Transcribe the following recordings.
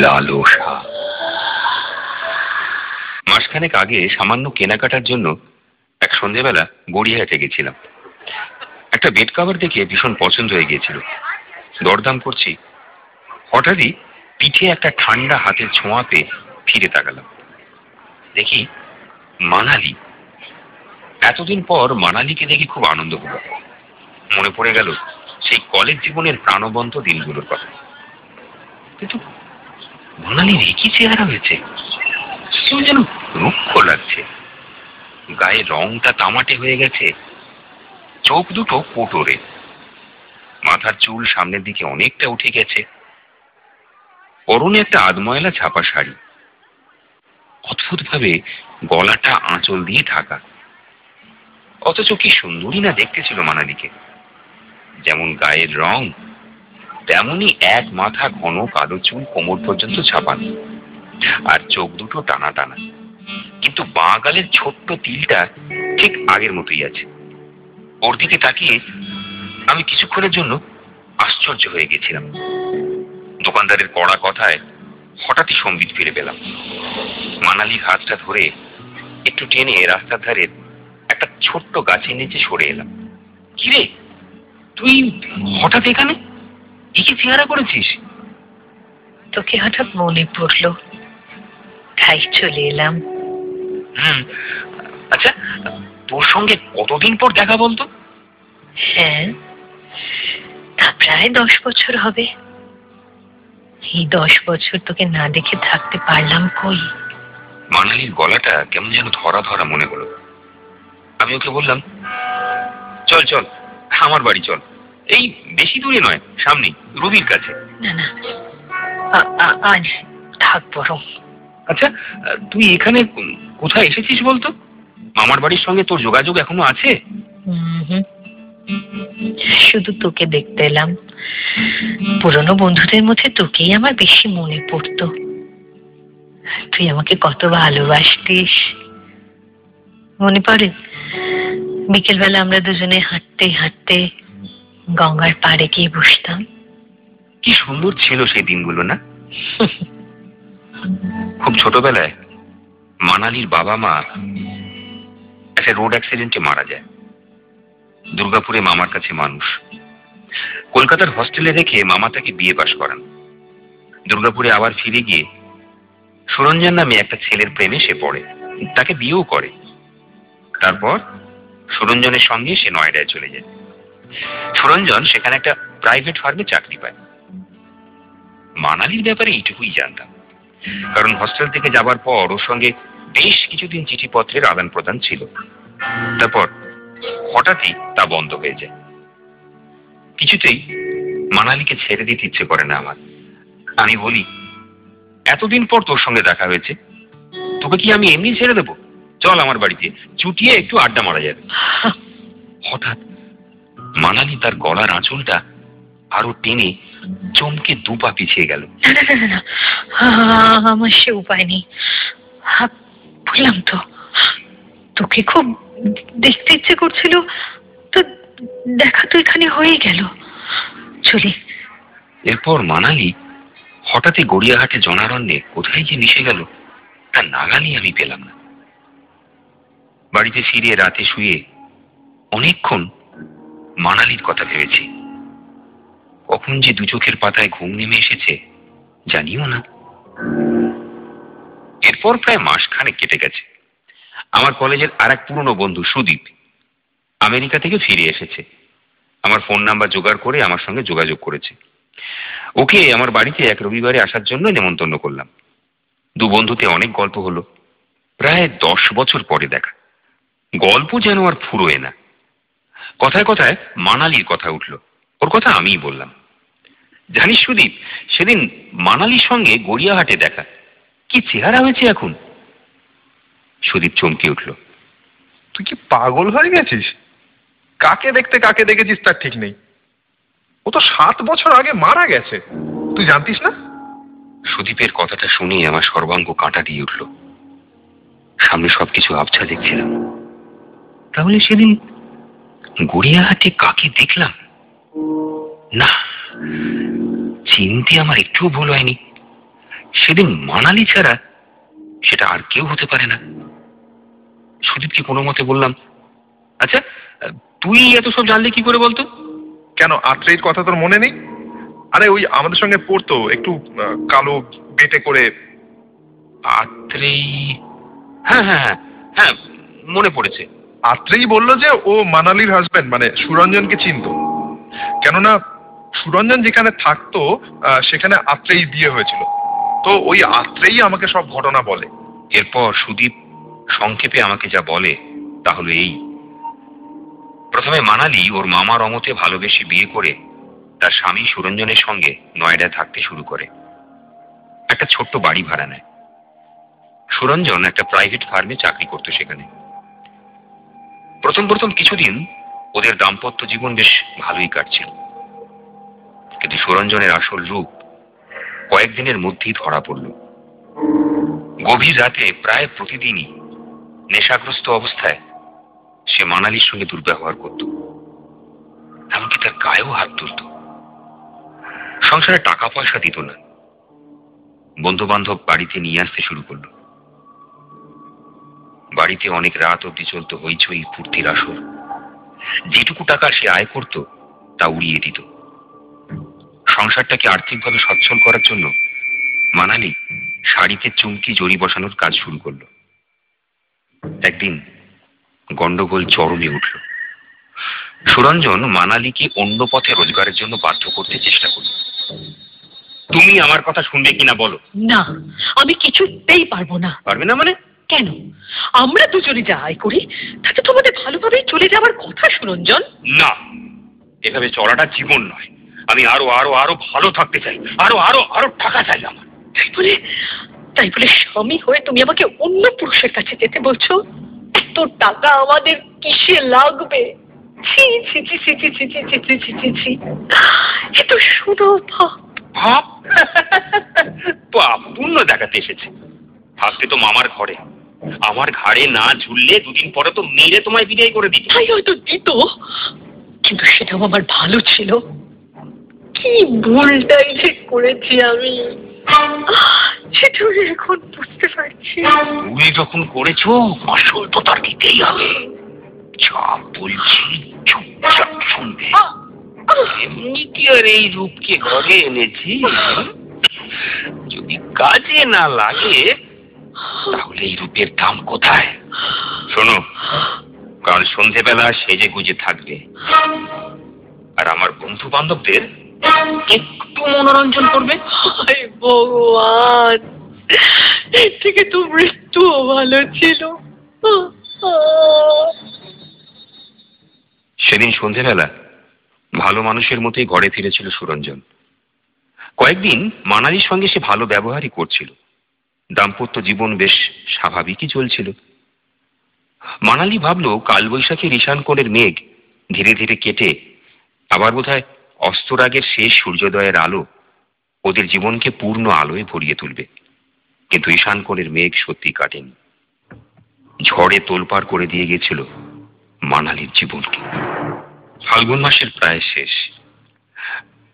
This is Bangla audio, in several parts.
লালসা মাসখানেক আগে সামান্য কেনাকাটার জন্য এক সন্ধেবেলা গড়িয়াহাটে গেছিলাম। একটা বেড কাভার দেখে ভীষণ পছন্দ হয়ে গিয়েছিল। দরদাম করছি। হঠাৎই পিঠে একটা ঠান্ডা হাতের ছোঁয়া পেয়ে ফিরে তাকালাম। দেখি মানালি। এতদিন পর মানালিকে দেখে খুব আনন্দ হলো। মনে পড়ে গেল সেই কলেজ জীবনের প্রাণবন্ত দিনগুলোর কথা। কিন্তু মানালির একই চেহারা হয়েছে। কেমন যেন রুক্ষ লাগছে। গায়ে রংটা তামাটে হয়ে গেছে। চোখ দুটো কোটরে। মাথার চুল সামনের দিকে অনেকটা উঠে গেছে। পরনে একটা আদময়লা ছাপা শাড়ি। অদ্ভুত ভাবে গলাটা আঁচল দিয়ে ঢাকা। অথচ কি সুন্দরী না দেখতে ছিল মানালিকে। যেমন গায়ের রং তেমনি এক মাথা ঘন কালো চুল কোমর পর্যন্ত ছাপানো। আর চোখ দুটো টানা টানা। কিন্তু বাঁ গালের ছোট্ট তিলটা ঠিক আগের মতোই আছে। ওর দিকে তাকিয়ে আমি কিছুক্ষণের জন্য আশ্চর্য হয়ে গেছিলাম। দোকানদারের কড়া কথায় হঠাৎই সম্বিত ফিরে পেলাম। মানালির হাতটা ধরে একটু টেনে রাস্তার ধারে একটা ছোট্ট গাছের নিচে সরে এলাম। কিরে তুই হঠাৎ এখানে? একে চেহারা করেছিস? তোকে হঠাৎ মনে পড়ল। তাই চলে এলাম। হুম। আচ্ছা তোর সঙ্গে কতদিন পর দেখা বলতো? হ্যাঁ তা প্রায় দশ বছর হবে। এই দশ বছর তোকে না দেখে থাকতে পারলাম কই? মানালির গলাটা কেমন যেন ধরা ধরা মনে হলো। আমি ওকে বললাম চল চল আমার বাড়ি চল। এই বেশি দূরে নয় সামনেই রবির কাছে। না না। আ- আ- আজ থাক বরং। আচ্ছা তুই এখানে কোথায় এসেছিস বলতো? মামার বাড়ির সঙ্গে তোর যোগাযোগ এখনও আছে? হুম হুম। শুধু তোকে দেখতে এলাম। পুরনো বন্ধুদের মধ্যে তোকেই আমার বেশি মনে পড়তো। তুই আমাকে কত ভালোবাসতিস। মনে পড়ে? বিকেলবেলা আমরা দুজনে হাঁটতে হাঁটতে গঙ্গার পাড়ে গিয়ে বসতাম। কি সুন্দর ছিল সেই দিনগুলো, না? খুব ছোটবেলায় মানালির বাবা মা একটা রোড অ্যাক্সিডেন্টে মারা যায়। দুর্গাপুরে মামার কাছে মানুষ। কলকাতার হস্টেলে রেখে মামা তাকে বিয়ে পাশ করান। দুর্গাপুরে আবার ফিরে গিয়ে সুরঞ্জন নামে একটা ছেলের প্রেমে সে পড়ে। তাকে বিয়েও করে। তারপর সুরঞ্জনের সঙ্গে সে নয়ডায় চলে যায়। সুরঞ্জন সেখানে একটা প্রাইভেট ফার্মে চাকরি পায়। মানালির ব্যাপারে এইটুকুই জানতাম। কারণ হস্টেল থেকে যাবার পর ওর সঙ্গে বেশ কিছুদিন চিঠিপত্রের আদান প্রদান ছিল। তারপর হঠাৎই তা বন্ধ হয়ে যায়। কিছুতেই মানালিকে ছেড়ে দিতে ইচ্ছে করে না আমার। আমি বলি, এতদিন পর তোর সঙ্গে দেখা হয়েছে। তোকে কি আমি এমনি ছেড়ে দেবো? চল আমার বাড়িতে। চুটিয়ে একটু আড্ডা মারা যাবে। হঠাৎ মানালি তার গলার আঁচলটা আরও টেনে চমকে দুপা পিছিয়ে গেল। না না না আমার সে উপায় নেই। বললাম তো। তোকে খুব দেখতে ইচ্ছে করছিল তো দেখা তো এখানে হয়ে গেল। চলি। এরপর মানালি হঠাৎই গড়িয়াহাটে জনারণ্যে কোথায় যে মিশে গেল তার নাগালই আমি পেলাম না। বাড়িতে ফিরে রাতে শুয়ে অনেকক্ষণ মানালির কথা ভেবেছি। কখন যে দু চোখের পাতায় ঘুম নেমে এসেছে, জানিও না। এরপর প্রায় মাস খানেক কেটে গেছে। আমার কলেজের আর এক পুরনো বন্ধু সুদীপ আমেরিকা থেকে ফিরে এসেছে। আমার ফোন নাম্বার জোগাড় করে আমার সঙ্গে যোগাযোগ করেছে। ওকে আমার বাড়িতে এক রবিবারে আসার জন্য নেমন্তন্ন করলাম। দু বন্ধুতে অনেক গল্প হলো। প্রায় দশ বছর পরে দেখা। গল্প যেন আর ফুরোয় না। কথায় কথায় মানালির কথা উঠল। ওর কথা আমিই বললাম। জানিস সুদীপ সেদিন মানালির সঙ্গে গড়িয়াহাটে দেখা। কি চেহারা হয়েছে এখন? সুদীপ চমকে উঠল। তুই কি পাগল হয়ে গেছিস? কাকে দেখতে কাকে দেখেছিস তার ঠিক নেই। ও তো সাত বছর আগে মারা গেছে। তুই জানতিস না? সুদীপের কথাটা শুনে আমার সর্বাঙ্গ কাঁটা দিয়ে উঠল। সামনে সবকিছু আবছা দেখছিলাম। তাহলে সেদিন গড়িয়াহাটে কাকে দেখলাম? না চিনতে আমার একটুও ভুল হয়নি। সেদিন মানালি ছাড়া সেটা আর কেউ হতে পারে না। সুদীপকে কোনো মতে বললাম আচ্ছা তুই এত সব জানলে কি করে বলতো? কেন আত্রেয়ীর কথা তোর মনে নেই? আরে ওই আমাদের সঙ্গে পড়তো একটু কালো বেটে করে। আত্রেই হ্যাঁ হ্যাঁ হ্যাঁ হ্যাঁ মনে পড়েছে। আত্রেই বলল যে ও মানালির হাজবেন্ড মানে সুরঞ্জনকে চিনতো। কেননা সুরঞ্জন যেখানে থাকতো সেখানে আত্রেই বিয়ে হয়েছিল। তো ওই আত্রেই আমাকে সব ঘটনা বলে। এরপর সুদীপ সংক্ষেপে আমাকে যা বলে, তা হলো এই। প্রথমে মানালি ওর মামার অমতে ভালোবেসে বিয়ে করে তার স্বামী সুরঞ্জনের সঙ্গে নয়ডায় থাকতে শুরু করে। একটা ছোট্ট বাড়ি ভাড়া নেয়। সুরঞ্জন একটা প্রাইভেট ফার্মে চাকরি করতো সেখানে। প্রথম প্রথম কিছুদিন ওদের দাম্পত্য জীবন বেশ ভালোই কাটছিল কিন্তু সুরঞ্জনের আসল রূপ কয়েকদিনের মধ্যেই ধরা পড়ল। গভীর রাতে প্রায় প্রতিদিনই নেশাগ্রস্ত অবস্থায় সে মানালির সঙ্গে দুর্ব্যবহার করত। এমনকি তার গায়েও হাত তুলত। সংসারে টাকা পয়সা দিত না। বন্ধু বান্ধব বাড়িতে নিয়ে আসতে শুরু করল। বাড়িতে অনেক রাত অব্দি চলত হইচই ফুর্তির আসর। যেটুকু টাকা সে আয় করত তা উড়িয়ে দিত। সংসারটাকে আর্থিকভাবে সচ্ছল করার জন্য মানালি শাড়িতে চুমকি জড়ি বসানোর কাজ শুরু করল। একদিন গন্ডগোল চরমে উঠল। সুরঞ্জন মানালিকে অন্য পথে রোজগারের জন্য বাধ্য করতে চেষ্টা করল। তুমি আমার কথা শুনবে কিনা বলো? না আমি কিছুতেই পারব না। পারবে না মানে? কেন আমরা দুজনে যা আয় করি তাতে তোমাদের ভালোভাবেই চলে যাওয়ার কথা সুরঞ্জন না এভাবে চলাটা জীবন নয় আমি আরও আরও আরও ভালো থাকতে চাই আরও আরও আরও টাকা চাই আমার তাই বলে তাই বলে স্বামী হয়ে তুমি আমাকে অন্য পুরুষের কাছে যেতে বলছো এত টাকা আমাদের কিসে লাগবে ছি ছি ছি ছি ছি ছি ছি ছি ছি ছি ছি এ তো ভাব পাপ পুণ্য দেখাতে এসেছে থাকতে তো মামার ঘরে আমার ঘাড়ে না ঝুললে দুদিন পরে তো মেরে তোমায় বিদায় করে দিত। তাই হয়তো দিত কিন্তু সেটাও আমার ভালো ছিল। কি ভুলটাই যে করেছি আমি এখন বুঝতে পারছি। তুমি যখন করেছ আসল তো তার দিতেই হবে। যা বলছি চুপচাপ শুনবে। এমনি কি আর এই রূপকে ঘরে এনেছি? যদি কাজে না লাগে তাহলে এই রূপের দাম কোথায়? শোনো কাল সন্ধেবেলা সেজে গুজে থাকবে। আর আমার বন্ধু বান্ধবদের একটু মনোরঞ্জন করবে। ভগবান এর থেকে তো মৃত্যু ভালো ছিল। সেদিন সন্ধেবেলা ভালো মানুষের মতোই ঘরে ফিরেছিল সুরঞ্জন। কয়েকদিন মানালির সঙ্গে সে ভালো ব্যবহারই করছিল। দাম্পত্য জীবন বেশ স্বাভাবিকই চলছিল। মানালি ভাবল কালবৈশাখীর ঈশান কোণের মেঘ ধীরে ধীরে কেটে আবার বোধহয় অস্তরাগের শেষ সূর্যোদয়ের আলো ওদের জীবনকে পূর্ণ আলোয় ভরিয়ে তুলবে। কিন্তু ঈশান কোণের মেঘ সত্যি কাটেনি। ঝড়ে তোলপাড় করে দিয়ে গেছিল মানালির জীবনকে। ফাল্গুন মাসের প্রায় শেষ।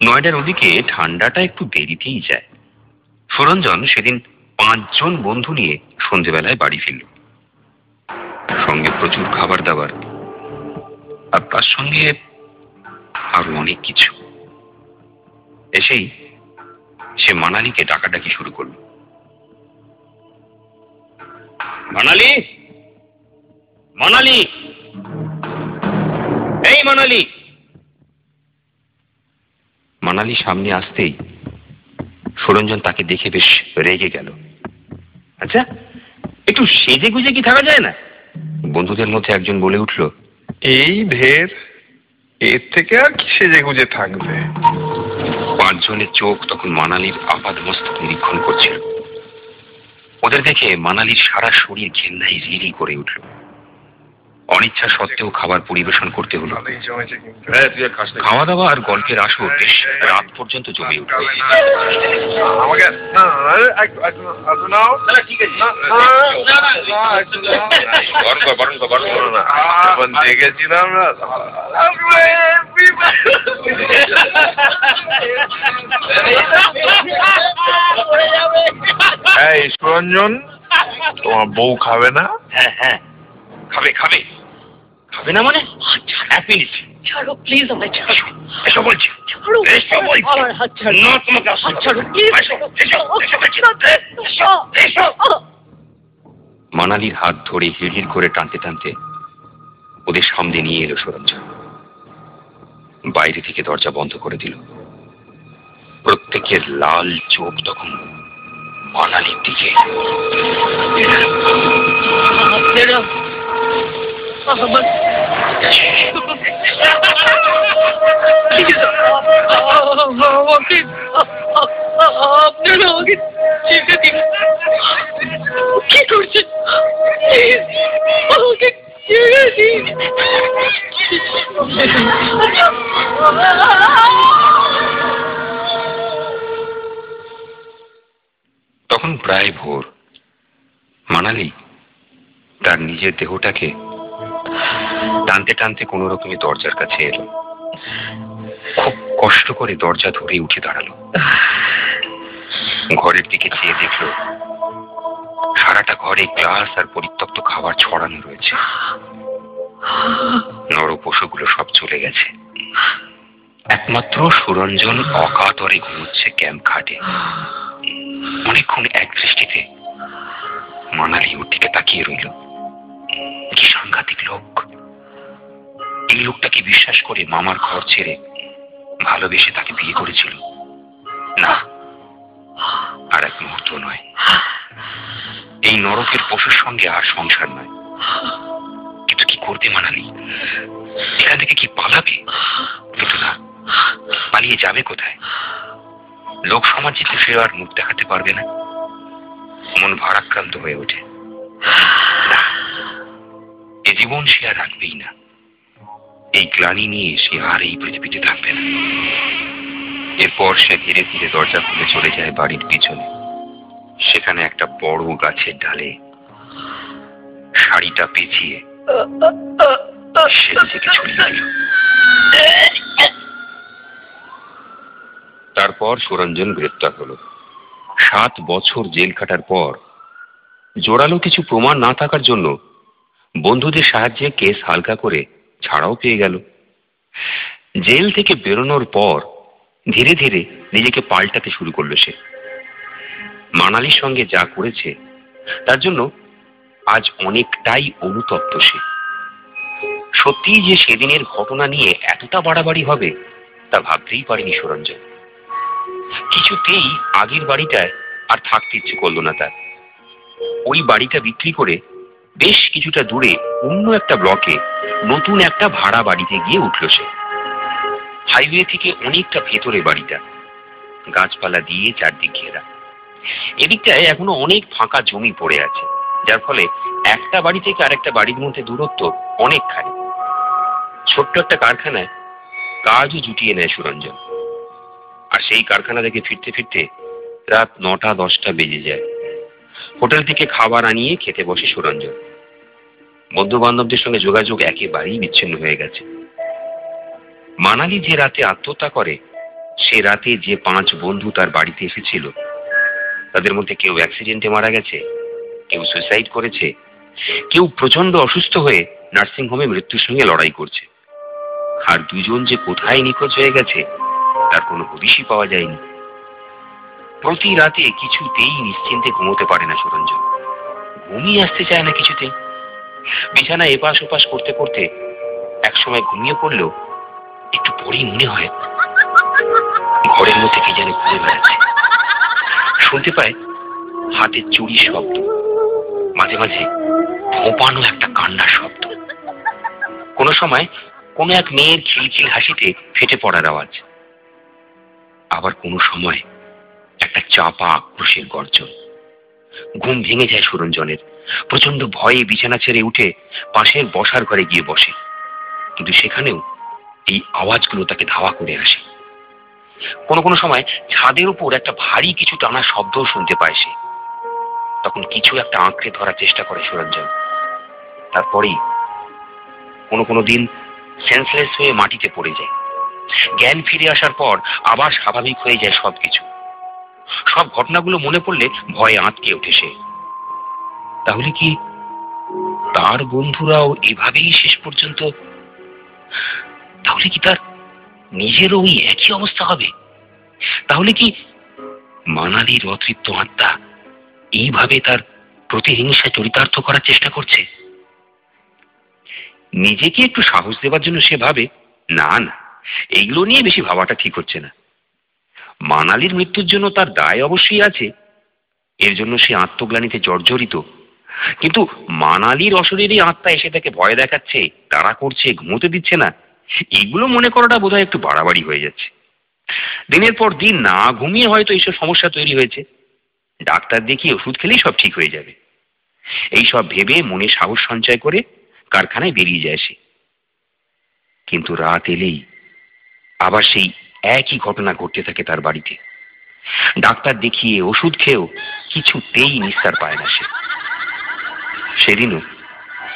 নয়ডার ওদিকে ঠান্ডাটা একটু দেরিতেই যায়। সুরঞ্জন সেদিন পাঁচজন বন্ধু নিয়ে সন্ধেবেলায় বাড়ি ফিরল। সঙ্গে প্রচুর খাবার দাবার আর তার সঙ্গে আরও অনেক কিছু। এসেই সে মানালিকে ডাকাডাকি শুরু করল। মানালি? মানালি? এই মানালি! মানালি সামনে আসতেই সুরঞ্জন তাকে দেখে বেশ রেগে গেল। আচ্ছা একটু সেজে গুজে কি থাকা যায় না? বন্ধুদের মধ্যে একজন বলে উঠল এই ভের এর থেকে আর কি সেজে গুজে থাকবে? পাঁচজনের চোখ তখন মানালির আপাদ মস্তক নিরীক্ষণ করছিল। ওদের দেখে মানালির সারা শরীর ঘেন্নায় রিরি করে উঠল। অনিচ্ছা সত্ত্বেও খাবার পরিবেশন করতে হলো হ্যাঁ খাওয়া দাওয়া আর গল্পের আসর বেশ রাত পর্যন্ত জমে উঠল আমাকে না আরে, একটু একটু একটু নাও না, ঠিক না, না, না, না, না, একটু নাও। বরণ কর বরণ কর বরণ কর না যখন দেখেছিলাম না এই তোমার বউ খাবে না হ্যাঁ হ্যাঁ খাবে খাবে খাবে না মানে? এক মিনিট। ছাড়ো প্লিজ আমায় ছাড়ো। এসো বলছি। ছাড়ো এসো বলছি। আমার হাত ছাড়ো। না তোমাকে হাত ছাড়ো প্লিজ এসো, এসো, এসো। এসো এসো মানালির হাত ধরে হিড়হিড় করে টানতে টানতে ওদের সামনে নিয়ে এলো সরঞ্জন বাইরে থেকে দরজা বন্ধ করে দিল। প্রত্যেকের লাল চোখ তখন মানালির দিকে। আমার আমাকে আপনারা আমাকে দিন কি করছেন আমাকে ছেড়ে দিন তখন প্রায় ভোর। মানালি তার নিজের দেহটাকে টানতে টানতে কোনো রকমে দরজার কাছে এলো। খুব কষ্ট করে দরজা ধরে উঠে দাঁড়াল। ঘরের দিকে চেয়ে দেখল, সারাটা ঘরে গ্লাস আর পরিত্যক্ত খাবার ছড়ানো রয়েছে। নর পশুগুলো সব চলে গেছে। একমাত্র সুরঞ্জন অকাতরে ঘুমোচ্ছে ক্যাম্প খাটে অনেকক্ষণ এক দৃষ্টিতে মানালি ওর দিকে তাকিয়ে রইল। কি সাংঘাতিক লোক। এই লোকটাকে বিশ্বাস করে মামার ঘর ছেড়ে ভালোবেসে তাকে বিয়ে করেছিল। না, আর এক মুহূর্ত নয়। এই নরকের পশুর সঙ্গে আর সংসার নয়। কিন্তু কি করতে মানালি? এখান থেকে কি পালাবে? কিন্তু না পালিয়ে যাবে কোথায়? লোক সমাজে তো সে আর মুখ দেখাতে পারবে না। মন ভারাক্রান্ত হয়ে ওঠে। এ জীবন সে আর রাখবেই না। এই গ্লানি নিয়ে সে আর এই পৃথিবীতে থাকবে না। এরপর সে ধীরে ধীরে দরজা খুলে চলে যায় বাড়ির পিছনে। সেখানে একটা বড় গাছের ডালে শাড়িটা পেঁচিয়ে তারপর সুরঞ্জন গ্রেপ্তার হলো। সাত বছর জেল খাটার পর জোরালো কিছু প্রমাণ না থাকার জন্য বন্ধুদের সাহায্যে কেস হালকা করে ছাড়াও পেয়ে গেল। জেল থেকে বেরোনোর পর ধীরে ধীরে নিজেকে পাল্টাতে শুরু করল সে। মানালির সঙ্গে যা করেছে, তার জন্য আজ অনেকটাই অনুতপ্ত সে। সত্যিই যে সেদিনের ঘটনা নিয়ে এতটা বাড়াবাড়ি হবে, তা ভাবতেই পারেনি সুরঞ্জন। কিছুতেই আগের বাড়িটায় আর থাকতে ইচ্ছে করল না তার। ওই বাড়িটা বিক্রি করে বেশ কিছুটা দূরে অন্য একটা ব্লকে নতুন একটা ভাড়া বাড়িতে গিয়ে উঠল সে। হাইওয়ে থেকে অনেকটা ভেতরে বাড়িটা, গাছপালা দিয়ে চারদিক ঘেরা। এদিকটায় এখনও অনেক ফাঁকা জমি পড়ে আছে, যার ফলে একটা বাড়ি থেকে আরেকটা বাড়ির মধ্যে দূরত্ব অনেকখানি। ছোট্ট একটা কারখানায় কাজও জুটিয়ে নেয় সুরঞ্জন। আর সেই কারখানা থেকে ফিরতে ফিরতে রাত নটা দশটা বেজে যায়। হোটেল থেকে খাবার আনিয়ে খেতে বসে সুরঞ্জন। বন্ধু বান্ধবদের সঙ্গে যোগাযোগ একেবারেই বিচ্ছিন্ন হয়ে গেছে। মানালি যে রাতে আত্মহত্যা করে, সে রাতে যে পাঁচ বন্ধু তার বাড়িতে এসেছিল, তাদের মধ্যে কেউ অ্যাক্সিডেন্টে মারা গেছে, কেউ সুইসাইড করেছে, কেউ প্রচণ্ড অসুস্থ হয়ে নার্সিংহোমে মৃত্যুর সঙ্গে লড়াই করছে। আর দুজন যে কোথায় নিখোঁজ হয়ে গেছে, তার কোনো হদিশই পাওয়া যায়নি। প্রতি রাতে কিছুতেই নিশ্চিন্তে ঘুমোতে পারে না সুরঞ্জন ঘুমিয়ে আসতে চায় না কিছুতেই। বিছানা এপাশ ওপাশ করতে করতে একসময় ঘুমিয়ে পড়লেও একটু পরেই মনে হয় ঘরের মধ্যে কি যেন ঘুরে বেড়াচ্ছে। শুনতে পায় হাতের চুরি শব্দ। মাঝে মাঝে ফোপানো একটা কান্নার শব্দ। কোনো সময় কোনো এক মেয়ের খিলখিল হাসিতে ফেটে পড়ার আওয়াজ। আবার কোনো সময় একটা চাপা আক্রোশের গর্জন। ঘুম ভেঙে যায় সুরঞ্জনের। প্রচণ্ড ভয়ে বিছানা ছেড়ে উঠে পাশের বসার ঘরে গিয়ে বসে। কিন্তু সেখানেও এই আওয়াজগুলো তাকে ধাওয়া করে আসে। কোনো কোনো সময় ছাদের উপর একটা ভারী কিছু টানা শব্দও শুনতে পায় সে। তখন কিছু একটা আঁকড়ে ধরার চেষ্টা করে সুরঞ্জন। তারপরেই কোনো কোনো দিন সেন্সলেস হয়ে মাটিতে পড়ে যায়। জ্ঞান ফিরে আসার পর আবার স্বাভাবিক হয়ে যায় সবকিছু। সব ঘটনাগুলো মনে পড়লে ভয়ে আঁতকে ওঠে সে। তাহলে কি তার বন্ধুরাও এভাবেই শেষ পর্যন্ত তাহলে কি তার নিজেরও ওই একই অবস্থা হবে? তাহলে কি মানালির অতৃপ্ত আত্মা এইভাবে তার প্রতিহিংসা চরিতার্থ করার চেষ্টা করছে? নিজেকে একটু সাহস দেওয়ার জন্য সে ভাবে, না না, এইগুলো নিয়ে বেশি ভাবাটা ঠিক হচ্ছে না। মানালির মৃত্যুর জন্য তার দায় অবশ্যই আছে। এর জন্য সে আত্মগ্লানিতে জর্জরিত। কিন্তু মানালির অশরীরী আত্মা এসে তাকে ভয় দেখাচ্ছে, তাড়া করছে, ঘুমোতে দিচ্ছে না এগুলো মনে করাটা বোধহয় একটু বাড়াবাড়ি হয়ে যাচ্ছে। দিনের পর দিন না ঘুমিয়ে হয়তো এইসব সমস্যা তৈরি হয়েছে। ডাক্তার দেখিয়ে ওষুধ খেলেই সব ঠিক হয়ে যাবে। এই সব ভেবে মনে সাহস সঞ্চয় করে কারখানায় বেরিয়ে যায় সে। কিন্তু রাত এলেই আবার সেই একই ঘটনা ঘটতে থাকে তার বাড়িতে। ডাক্তার দেখিয়ে ওষুধ খেয়েও কিছুতেই নিস্তার পায় না সে। সেদিনও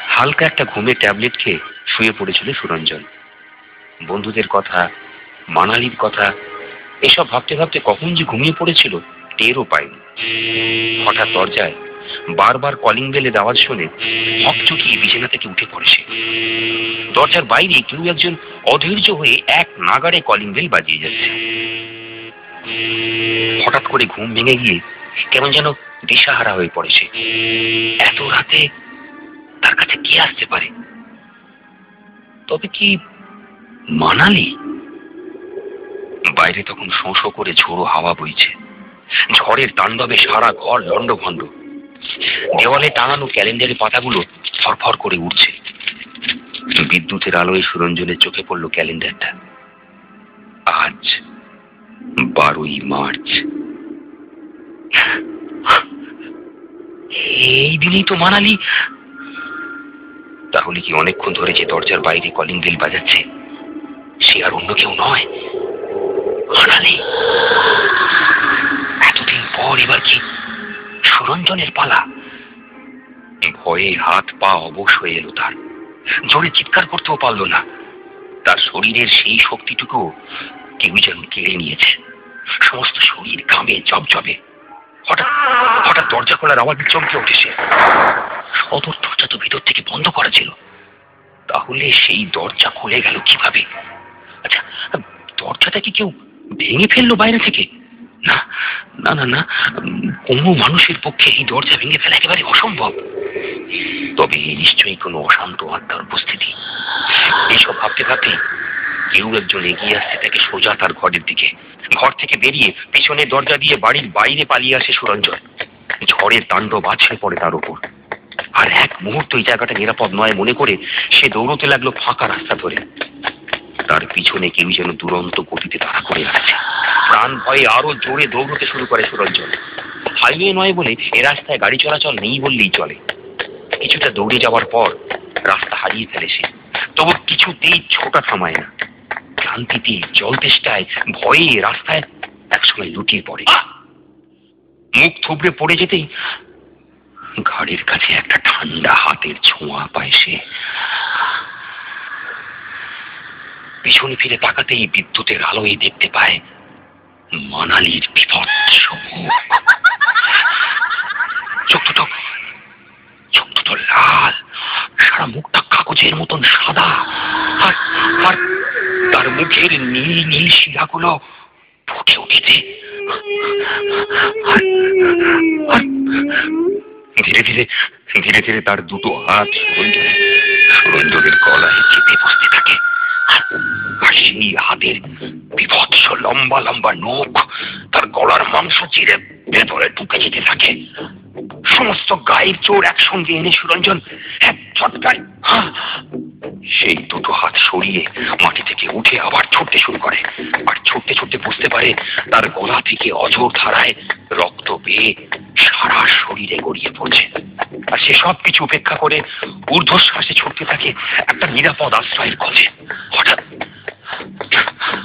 হালকা একটা ঘুমের ট্যাবলেট খেয়ে শুয়ে পড়েছিল সুরঞ্জন। বন্ধুদের কথা, মানালির কথা, এসব ভাবতে ভাবতে কখন যে ঘুমিয়ে পড়েছিল টেরও পায়নি হঠাৎ দরজায় বারবার কলিং বেলে দেওয়ার শুনে হকচকিয়ে বিছানা থেকে উঠে পড়ে সে। দরজার বাইরে কেউ একজন অধৈর্য হয়ে এক নাগাড়ে কলিং বেল বাজিয়ে যাচ্ছে। হঠাৎ করে ঘুম ভেঙে গিয়ে কেমন যেন দিশাহারা হয়ে পড়ে সে এত রাতে তার কাছে কে আসতে পারে? তবে কি মানালি? বাইরে তখন শোঁ শোঁ করে ঝোড়ো হাওয়া বইছে। ঝড়ের তাণ্ডবে সারা ঘর লন্ডভন্ড দেওয়ালে টাঙানো ক্যালেন্ডারের পাতাগুলো ফরফর করে উঠছে বিদ্যুতের আলোয় সুরঞ্জনের চোখে পড়ল ক্যালেন্ডারটা। আজ বারোই মার্চ। এই দিনই তো মানালি। তাহলে কি অনেকক্ষণ ধরে যে দরজার বাইরে কলিং বেল বাজাচ্ছে, সে আর অন্য কেউ নয়? মানালি, এতদিন পর এবার কি সুরঞ্জনের পালা? ভয়ে হাত পা অবশ হয়ে এলো তার। জোরে চিৎকার করতেও পারল না। তার শরীরের সেই শক্তিটুকু কেউ যেন কেড়ে নিয়েছে। সমস্ত শরীর ঘামে জবজবে হঠাৎ হঠাৎ দরজা খোলার আওয়াজ চমকে সে সদর দরজা তো ভিতর থেকে বন্ধ করা ছিল। তাহলে সেই দরজা খুলে গেল কীভাবে? আচ্ছা দরজাটা কি কেউ ভেঙে ফেলল বাইরে থেকে? না না না না, কোনো মানুষের পক্ষে এই দরজা ভেঙে ফেলা একেবারে অসম্ভব। তবে নিশ্চয়ই কোনো অশান্ত আত্মার উপস্থিতি। এইসব ভাবতে ভাবতে একজন এগিয়ে আসছে তাকে সোজা তার ঘরের দিকে। ঘর থেকে বেরিয়ে পিছনে দরজা দিয়ে বাড়ির বাইরে পালিয়ে আসে সুরঞ্জন ঝড়ের তাণ্ডব আছড়ে পড়ে তার উপর আর এক মুহূর্ত এই জায়গাটা নিরাপদ নয় মনে করে সে দৌড়তে লাগল ফাঁকা রাস্তা ধরে। তার পিছনে কেউ যেন দুরন্ত গতিতে তাড়া করে আসছে প্রাণ ভয়ে আরও জোরে দৌড়তে শুরু করে সুরঞ্জন হাইওয়ে নয় বলে এ রাস্তায় গাড়ি চলাচল নেই বললেই চলে। কিছুটা দৌড়ে যাওয়ার পর রাস্তা হারিয়ে ফেলে সে। তবু কিছুতেই ছোটা থামায় না। ক্লান্তিতে জল তেষ্টায় ভয়ে রাস্তায় একসময় লুটিয়ে পড়ে। মুখ থুবড়ে পড়ে যেতেই ঘাড়ের কাছে একটা ঠান্ডা হাতের ছোঁয়া পায় সে। পিছনে ফিরে তাকাতেই বিদ্যুতের আলোয় দেখতে পায় মানালির বিভৎস মুখ চোখ দুটো চোখ দুটো লাল সারা মুখটা কাগজের মতন সাদা আর আর তার মুখের নীল নীল শিরাগুলো ফুটে উঠেছে। ধীরে ধীরে ধীরে ধীরে তার দুটো হাত সুরঞ্জনের গলায় চেপে বসতে থাকে। আর সেই হাতের বিভৎস লম্বা লম্বা নখ তার গলার মাংস চিরে ভেতরে ঢুকে যেতে থাকে। সমস্ত গায়ের চোর একসঙ্গে এনে সুরঞ্জন সেই দুটো হাত সরিয়ে মাটি থেকে উঠে আবার ছুটতে শুরু করে। আর ছুটতে ছুটতে বুঝতে পারে তার গলা থেকে অজর ধারায় রক্ত বেয়ে সারা শরীরে গড়িয়ে পড়ছে। আর সে সব কিছু উপেক্ষা করে ঊর্ধ্বশ্বাসে ছুটতে থাকে একটা নিরাপদ আশ্রয়ের খোঁজে। হঠাৎ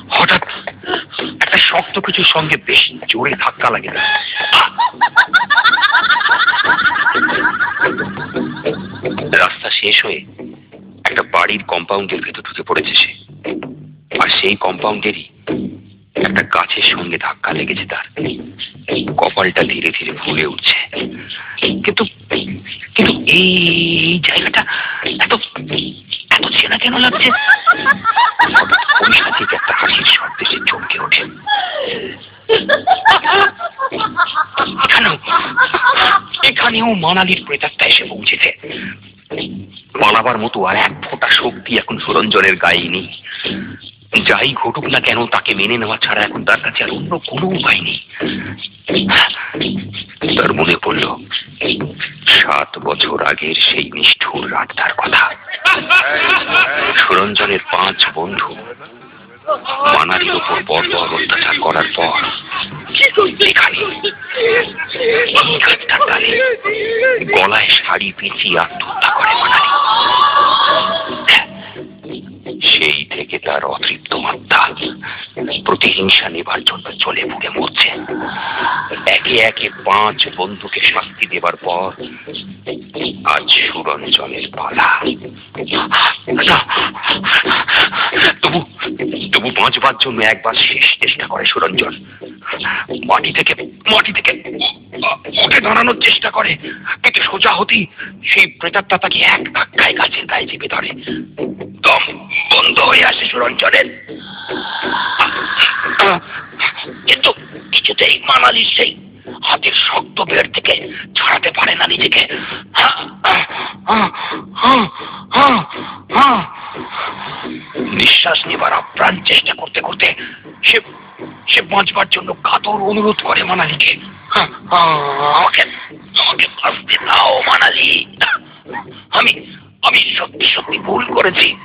হঠাৎ একটা শক্ত কিছুর সঙ্গে বেশ জোরে ধাক্কা লাগে। রাস্তা শেষ হয়ে একটা বাড়ির কম্পাউন্ডের ভেতর ঢুকে পড়েছে সে আর সেই কম্পাউন্ডেরই একটা গাছের সঙ্গে ধাক্কা লেগেছে তার। কপালটা ধীরে ধীরে ফুলে উঠছে। কিন্তু কিন্তু এই জায়গাটা এত এত চেনা কেন লাগছে? একটা হাসির চমকে ওঠে। এখানেও মানালির প্রেতাত্মা এসে পৌঁছেছে। পালাবার মতো আর এক ফোঁটা শক্তি এখন সুরঞ্জনের গায়ে নেই। যাই ঘটুক না কেন, তাকে মেনে নেওয়া ছাড়া এখন তার কাছে আর অন্য কোনো উপায় নেই। তার মনে পড়ল, সাত বছর আগের সেই নিষ্ঠুর রাতটার কথা। সুরঞ্জনের পাঁচ বন্ধু মানারির ওপর বর্বর অত্যাচার করার পর এখানে গলায় শাড়ি পেঁচিয়ে আত্মহত্যা করে মানারি সেই থেকে তার অতৃপ্ত মাত্রা প্রতিহিংসা নেবার জন্য চলে বুকে মরছে। একে একে পাঁচ বন্ধুকে শাস্তি দেবার পর আজ সুরঞ্জনের পালা। তবু তবু বাঁচবার জন্য একবার শেষ চেষ্টা করে সুরঞ্জন। মাটি থেকে মাটি থেকে উঠে দাঁড়ানোর চেষ্টা করে। কিন্তু সোজা হতেই সেই প্রেতাত্মা তাকে এক ধাক্কায় গাছের গায়ে চেপে ধরে। দম বন্ধ হয়ে আসে সুরঞ্জনের। কিন্তু কিছুতেই মানালির সেই হাতের শক্ত বের থেকে ছাড়াতে পারে না নিজেকে। নিঃশ্বাস নেবার আপ্রাণ চেষ্টা করতে করতে সে সে বাঁচবার জন্য কাতর অনুরোধ করে মানালিকে। আমাকে আমাকে বাঁচতে দাও মানালি। আমি আমি সত্যি সত্যি ভুল করেছি।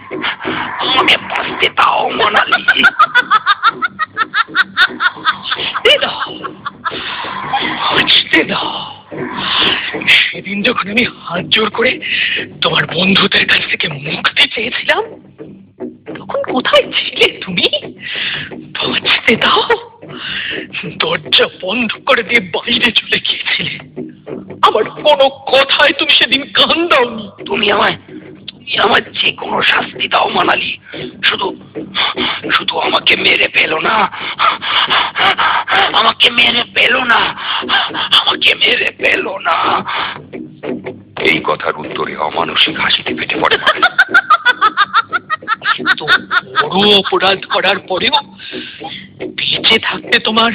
আমাকে বাঁচতে দাও, মানালি। সেদিন যখন আমি হাত জোর করে তোমার বন্ধুদের কাছ থেকে মুক্তি চেয়েছিলাম, তখন কোথায় ছিলে তুমি? বাঁচতে দাও। দরজা বন্ধ করে দিয়ে বাইরে চলে গিয়েছিলে। আমার কোনো কথায় তুমি সেদিন কান দাওনি। তুমি আমায় তুমি আমার যে কোনো শাস্তি দাও মানালি। শুধু শুধু আমাকে মেরে পেল না। আমাকে মেরে পেল না। আমাকে মেরে পেল না। এই কথার উত্তরে অমানসিক হাসিতে পেটে পড়ে কিন্তু বড় অপরাধ করার পরেও বেঁচে থাকতে তোমার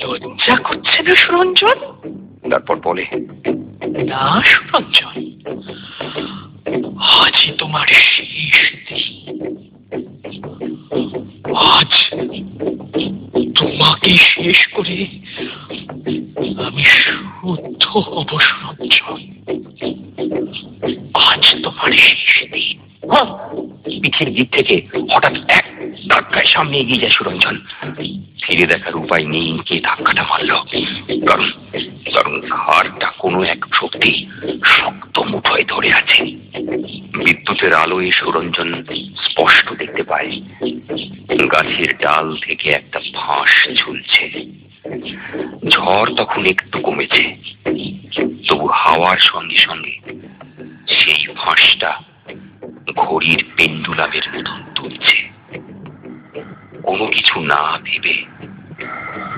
লজ্জা করছে না সুরঞ্জন? তারপর বলে না সুরঞ্জন আজই তোমার শেষ আজ তোমাকে শেষ করে আমি শুদ্ধ হব সুরঞ্জন। আজ তোমার শেষ দিন। হ্যাঁ, পিঠের দিক থেকে হঠাৎ এক ধাক্কায় সামনে এগিয়ে যায় সুরঞ্জন। ফিরে দেখার উপায় নেই কে ধাক্কাটা মারল? আলোয় সুরঞ্জন স্পষ্ট দেখতে পায় গাছের ডাল থেকে একটা ফাঁস ঝুলছে। ঝড় তখন একটু কমেছে। তবু হাওয়ার সঙ্গে সঙ্গে সেই ফাঁসটা ঘড়ির পেন্ডুলামের মতন তুলছে। কোনো কিছু না ভেবে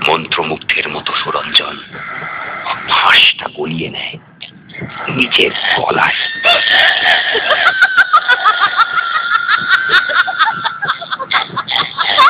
মন্ত্রমুগ্ধের মতো সুরঞ্জন ফাঁসটা গলিয়ে নেয়। We did for life.